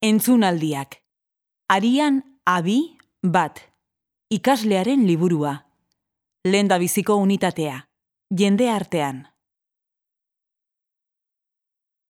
Entzunaldiak. Arian abi bat. Ikaslearen liburua. Lenda biziko unitatea. Jende artean.